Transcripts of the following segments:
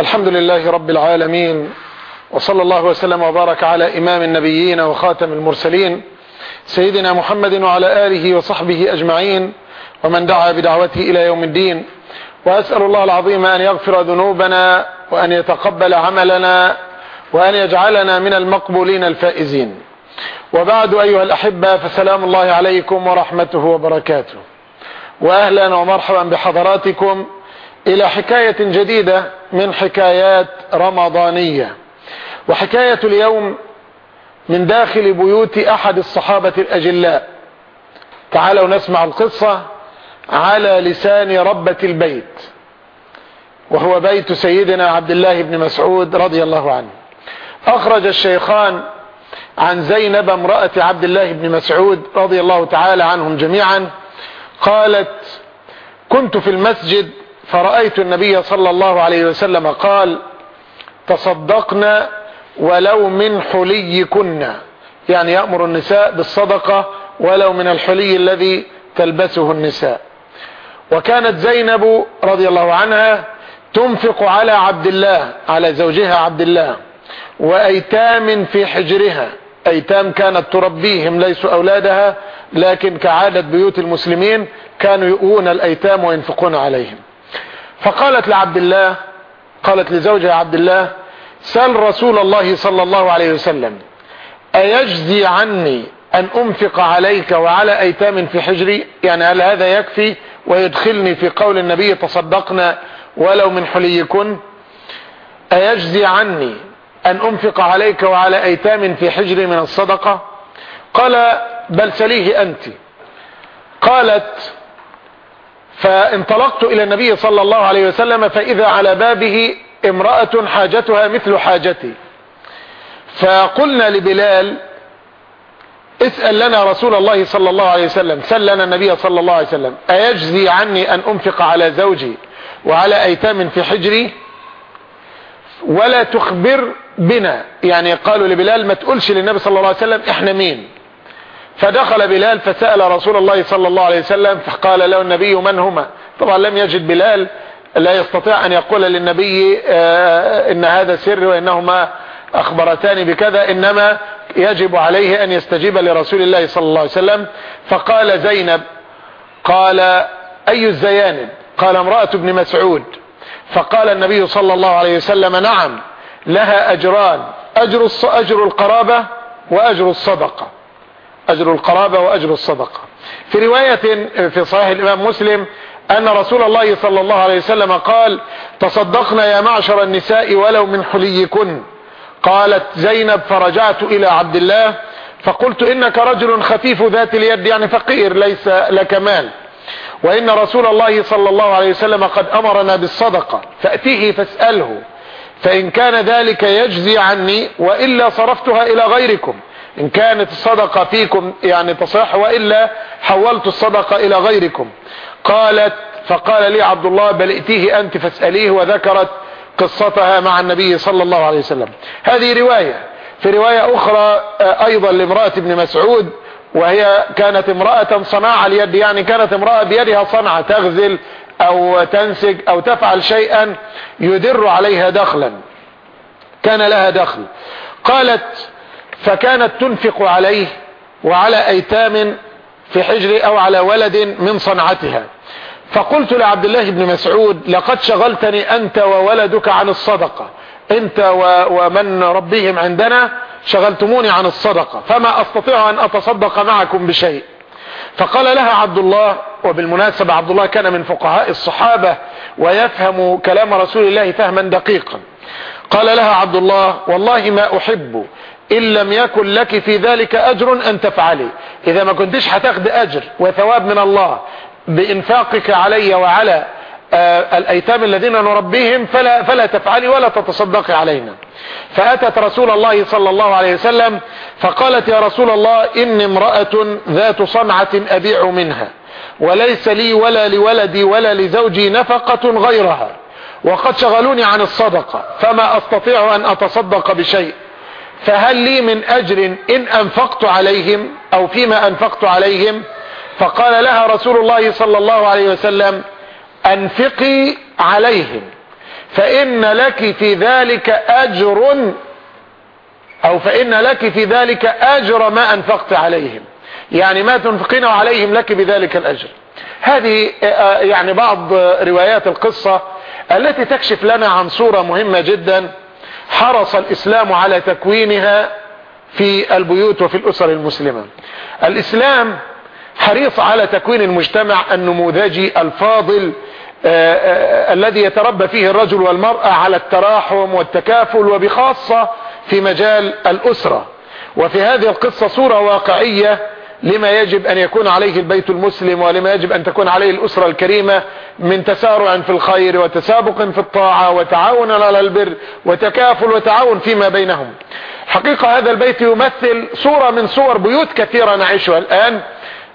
الحمد لله رب العالمين وصلى الله وسلم وبارك على إمام النبيين وخاتم المرسلين سيدنا محمد وعلى آله وصحبه أجمعين ومن دعا بدعوته إلى يوم الدين وأسأل الله العظيم أن يغفر ذنوبنا وأن يتقبل عملنا وأن يجعلنا من المقبولين الفائزين. وبعد أيها الأحبة فسلام الله عليكم ورحمته وبركاته. وأهلا ومرحبا بحضراتكم إلى حكاية جديدة من حكايات رمضانية. وحكاية اليوم من داخل بيوت أحد الصحابة الأجلاء. تعالوا نسمع القصة على لسان ربة البيت. وهو بيت سيدنا عبد الله بن مسعود رضي الله عنه. أخرج الشيخان عن زينب امرأة عبد الله بن مسعود رضي الله تعالى عنهم جميعا. قالت كنت في المسجد فرأيت النبي صلى الله عليه وسلم قال تصدقنا ولو من حليكن. يعني يأمر النساء بالصدقة ولو من الحلي الذي تلبسه النساء. وكانت زينب رضي الله عنها تنفق على عبد الله على زوجها عبد الله وأيتام في حجرها. أيتام كانت تربيهم ليسوا أولادها لكن كعادة بيوت المسلمين كانوا يؤون الأيتام وينفقون عليهم. فقالت لعبد الله قالت لزوجها عبد الله سل رسول الله صلى الله عليه وسلم أيجزي عني أن أنفق عليك وعلى أيتام في حجري؟ يعني هل هذا يكفي ويدخلني في قول النبي تصدقنا ولو من حليكن؟ أيجزي عني أن أنفق عليك وعلى أيتام في حجري من الصدقة؟ قال بل سليه أنت. قالت فانطلقت إلى النبي صلى الله عليه وسلم فإذا على بابه امرأة حاجتها مثل حاجتي. فقلنا لبلال اسأل لنا رسول الله صلى الله عليه وسلم سل لنا النبي صلى الله عليه وسلم أيجزي عني أن أنفق على زوجي وعلى أيتام في حجري؟ ولا تخبر بنا يعني قالوا لبلال ما تقولش للنبي صلى الله عليه وسلم إحنا مين؟ فدخل بلال فسأل رسول الله صلى الله عليه وسلم فقال له النبي من هما؟ طبعا لم يجد بلال لا يستطيع أن يقول للنبي آه إن هذا سر وإنهما أخبرتان بكذا إنما يجب عليه أن يستجيب لرسول الله صلى الله عليه وسلم. فقال زينب قال أي الزيانب؟ قال امرأة ابن مسعود. فقال النبي صلى الله عليه وسلم نعم لها أجران أجر, أجر القرابة وأجر الصدقة. أجر القرابة وأجر الصدقة. في رواية في صحيح الإمام مسلم أن رسول الله صلى الله عليه وسلم قال تصدقنا يا معشر النساء ولو من حليكن. قالت زينب فرجعت إلى عبد الله. فقلت إنك رجل خفيف ذات اليد يعني فقير ليس لك مال. وإن رسول الله صلى الله عليه وسلم قد أمرنا بالصدقة فأتيه فاسأله فإن كان ذلك يجزي عني وإلا صرفتها إلى غيركم. إن كانت الصدقة فيكم يعني تصح وإلا حولت الصدقة إلى غيركم. قالت فقال لي عبد الله بل ائتيه أنت فاسأليه وذكرت قصتها مع النبي صلى الله عليه وسلم. هذه رواية. في رواية أخرى أيضا لامرأة ابن مسعود وهي كانت امرأة صناعة اليد يعني كانت امرأة بيدها صنعة تغزل أو تنسج أو تفعل شيئا يدر عليها دخلا. كان لها دخل. قالت فكانت تنفق عليه وعلى أيتام في حجر أو على ولد من صنعتها. فقلت لعبد الله بن مسعود لقد شغلتني أنت وولدك عن الصدقة. أنت ومن ربهم عندنا شغلتموني عن الصدقة. فما أستطيع أن أتصدق معكم بشيء. فقال لها عبد الله وبالمناسبة عبد الله كان من فقهاء الصحابة ويفهم كلام رسول الله فهما دقيقا. قال لها عبد الله والله ما أحب إن لم يكن لك في ذلك أجر أن تفعلي. إذا ما كنتش هتاخد أجر وثواب من الله بإنفاقك علي وعلى آه الأيتام الذين نربيهم فلا, فلا تفعلي ولا تتصدقي علينا. فأتت رسول الله صلى الله عليه وسلم فقالت يا رسول الله إني امرأة ذات صنعة أبيع منها وليس لي ولا لولدي ولا لزوجي نفقة غيرها وقد شغلوني عن الصدقة فما أستطيع أن أتصدق بشيء. فهل لي من أجر إن أنفقت عليهم أو فيما أنفقت عليهم؟ فقال لها رسول الله صلى الله عليه وسلم أنفقي عليهم فإن لك في ذلك أجر أو فإن لك في ذلك أجر ما أنفقت عليهم. يعني ما تنفقينه عليهم لك بذلك الأجر. هذه آه، يعني بعض روايات القصة التي تكشف لنا عن صورة مهمة جدا. حرص الإسلام على تكوينها في البيوت وفي الأسر المسلمة. الإسلام حريص على تكوين المجتمع النموذجي الفاضل آآ آه، آآ آه، الذي يتربى فيه الرجل والمرأة على التراحم والتكافل وبخاصة في مجال الأسرة. وفي هذه القصة صورة واقعية لما يجب أن يكون عليه البيت المسلم ولما يجب أن تكون عليه الأسرة الكريمة من تسارع في الخير وتسابق في الطاعة وتعاون على البر وتكافل وتعاون فيما بينهم. حقيقة هذا البيت يمثل صورة من صور بيوت كثيرة نعيشها الآن.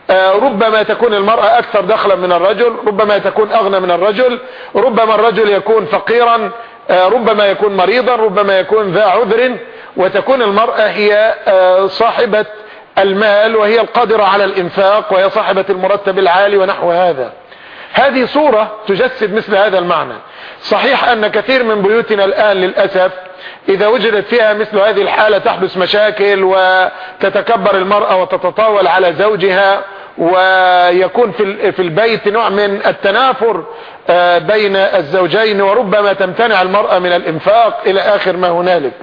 آه، ربما تكون المرأة أكثر دخلا من الرجل ربما تكون أغنى من الرجل ربما الرجل يكون فقيرا آه، ربما يكون مريضا ربما يكون ذا عذر وتكون المرأة هي آه، صاحبة المال وهي القادرة على الإنفاق وهي صاحبة المرتب العالي ونحو هذا. هذه صورة تجسد مثل هذا المعنى. صحيح أن كثير من بيوتنا الآن للأسف إذا وجدت فيها مثل هذه الحالة تحدث مشاكل وتتكبر المرأة وتتطاول على زوجها ويكون في البيت نوع من التنافر آه، بين الزوجين وربما تمتنع المرأة من الإنفاق إلى آخر ما هنالك.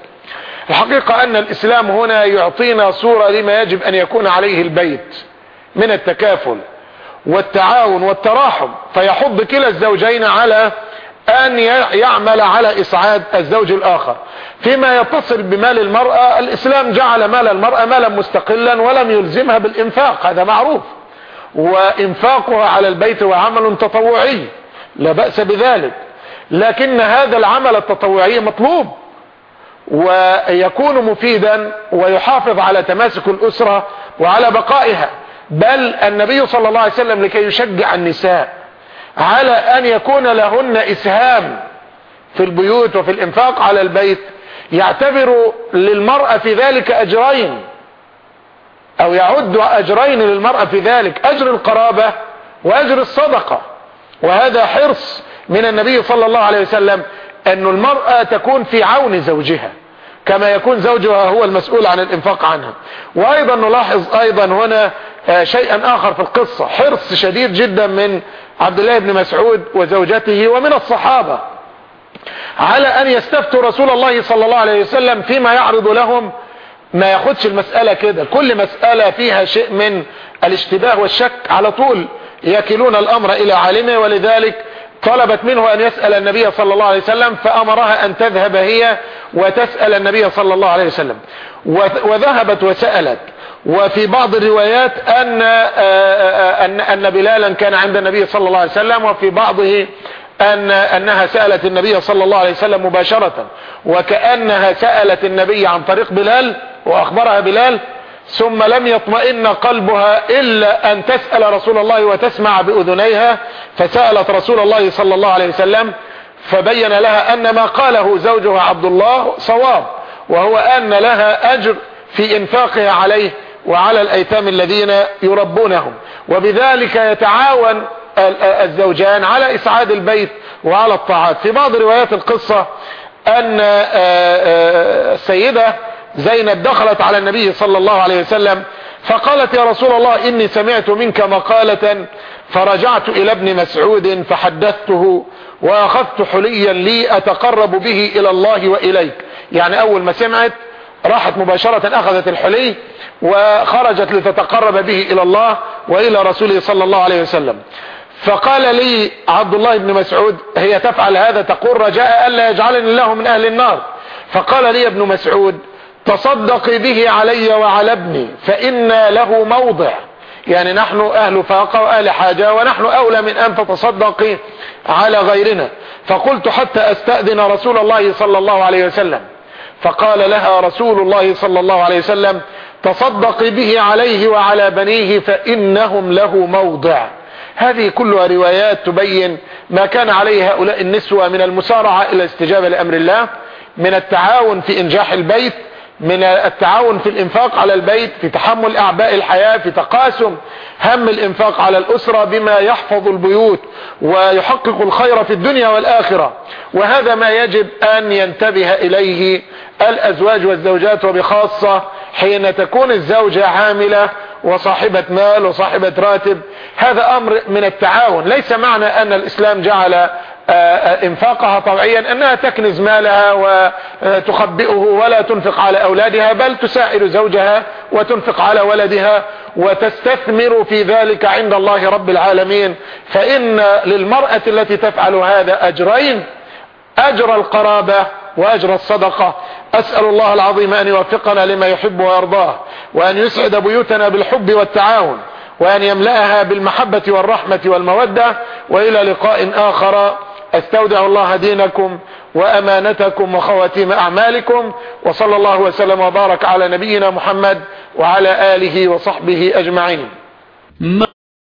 الحقيقة أن الإسلام هنا يعطينا صورة لما يجب أن يكون عليه البيت من التكافل والتعاون والتراحم. فيحض كلا الزوجين على أن يعمل على اسعاد الزوج الآخر. فيما يتصل بمال المرأة الإسلام جعل مال المرأة مالا مستقلا ولم يلزمها بالإنفاق هذا معروف. وإنفاقها على البيت هو عمل تطوعي لا بأس بذلك. لكن هذا العمل التطوعي مطلوب. ويكون مفيدا ويحافظ على تماسك الأسرة وعلى بقائها. بل النبي صلى الله عليه وسلم لكي يشجع النساء على أن يكون لهن إسهام في البيوت وفي الإنفاق على البيت يعتبر للمرأة في ذلك أجرين أو يعد أجرين للمرأة في ذلك أجر القرابة وأجر الصدقة. وهذا حرص من النبي صلى الله عليه وسلم أن المرأة تكون في عون زوجها كما يكون زوجها هو المسؤول عن الإنفاق عنها. وأيضا نلاحظ أيضا هنا آه، شيئا آخر في القصة حرص شديد جدا من عبد الله بن مسعود وزوجته ومن الصحابة على أن يستفتوا رسول الله صلى الله عليه وسلم فيما يعرض لهم. ما ياخدش المسألة كده كل مسألة فيها شيء من الاشتباه والشك على طول يكلون الأمر إلى عالمه. ولذلك طلبت منه أن يسأل النبي صلى الله عليه وسلم فأمرها أن تذهب هي وتسأل النبي صلى الله عليه وسلم. وذهبت وسألت. وفي بعض الروايات أن آه، آه، أن أن بلالا كان عند النبي صلى الله عليه وسلم وفي بعضه أن أنها سألت النبي صلى الله عليه وسلم مباشرة. وكأنها سألت النبي عن طريق بلال وأخبرها بلال ثم لم يطمئن قلبها إلا أن تسأل رسول الله وتسمع بأذنيها فسألت رسول الله صلى الله عليه وسلم فبين لها أن ما قاله زوجها عبد الله صواب وهو أن لها أجر في إنفاقها عليه وعلى الأيتام الذين يربونهم. وبذلك يتعاون الزوجان على إسعاد البيت وعلى الطاعات. في بعض روايات القصة أن السيدة زينب دخلت على النبي صلى الله عليه وسلم فقالت يا رسول الله إني سمعت منك مقالة فرجعت إلى ابن مسعود فحدثته وأخذت حليا لي أتقرب به إلى الله وإليك. يعني أول ما سمعت راحت مباشرة أخذت الحلي وخرجت لتتقرب به إلى الله وإلى رسوله صلى الله عليه وسلم. فقال لي عبد الله بن مسعود هي تفعل هذا تقول رجاء ألا يجعلني الله من أهل النار؟ فقال لي ابن مسعود تصدقي به علي وعلى ابني فإن له موضع. يعني نحن أهل فاقة وأهل حاجة ونحن أولى من أن تتصدقي على غيرنا. فقلت حتى أستأذن رسول الله صلى الله عليه وسلم. فقال لها رسول الله صلى الله عليه وسلم تصدقي به عليه وعلى بنيه فإنهم له موضع. هذه كلها روايات تبين ما كان عليه هؤلاء النسوة من المسارعة إلى الاستجابة لأمر الله من التعاون في إنجاح البيت من التعاون في الإنفاق على البيت في تحمل أعباء الحياة في تقاسم هم الإنفاق على الأسرة بما يحفظ البيوت ويحقق الخير في الدنيا والآخرة. وهذا ما يجب أن ينتبه إليه الأزواج والزوجات وبخاصة حين تكون الزوجة عاملة وصاحبة مال وصاحبة راتب. هذا أمر من التعاون. ليس معنى أن الإسلام جعل إنفاقها طوعيا أنها تكنز مالها وتخبئه ولا تنفق على أولادها بل تساعد زوجها وتنفق على ولدها وتستثمر في ذلك عند الله رب العالمين. فإن للمرأة التي تفعل هذا أجرين أجر القرابة وأجر الصدقة. أسأل الله العظيم أن يوفقنا لما يحب ويرضاه وأن يسعد بيوتنا بالحب والتعاون وأن يملأها بالمحبة والرحمة والمودة. وإلى لقاء آخر. استودع الله دينكم وأمانتكم وخواتيم أعمالكم وصلى الله وسلم وبارك على نبينا محمد وعلى آله وصحبه أجمعين.